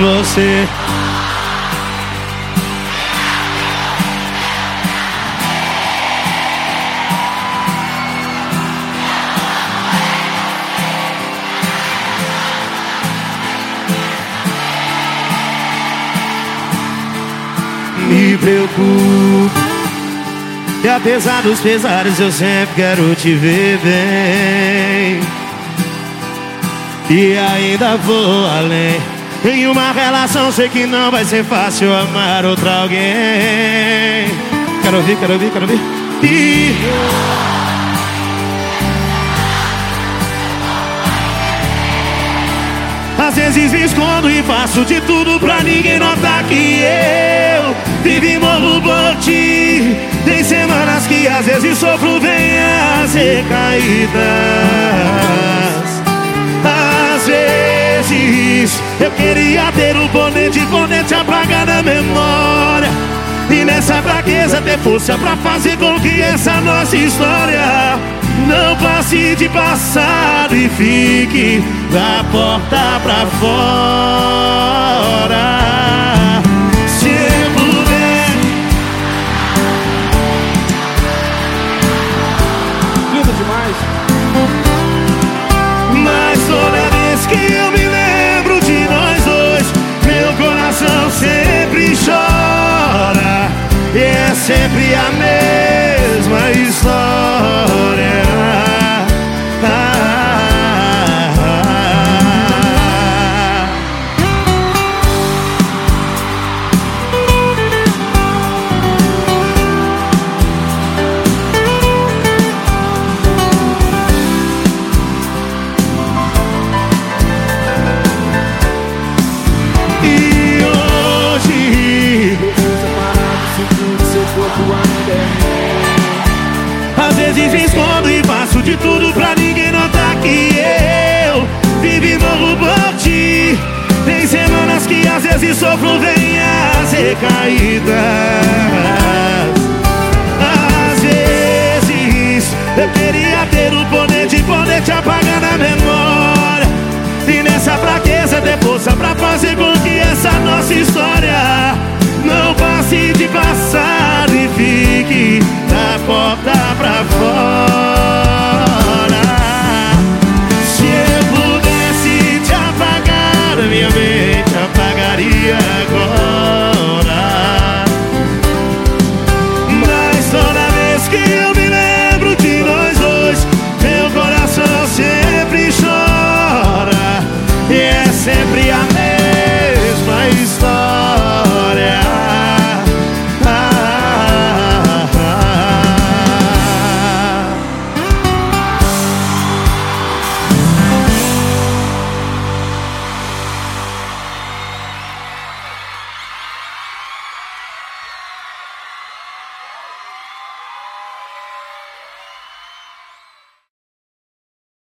você. Me preocupo e apesar dos pesares, eu sempre quero te ver bem. E ainda vou além. Em uma relação, sei que não vai ser fácil amar outra alguém. Quero ouvir, quero ouvir, quero ouvir. E. Às vezes me escondo e faço de tudo pra ninguém notar que eu vivi morro por ti. Tem semanas que às vezes sofro, vem as recaídas. Às vezes eu queria ter o poder de poder te apagar da memória. E nessa fraqueza ter força pra fazer com que essa nossa história não passe de passado e fique da porta pra fora. Sempre a Às vezes me escondo e faço de tudo pra ninguém notar que eu vivi morro por ti. Tem semanas que às vezes sofro, vem as recaídas. Às vezes eu queria ter o poder de poder te apagar sempre a mesma história.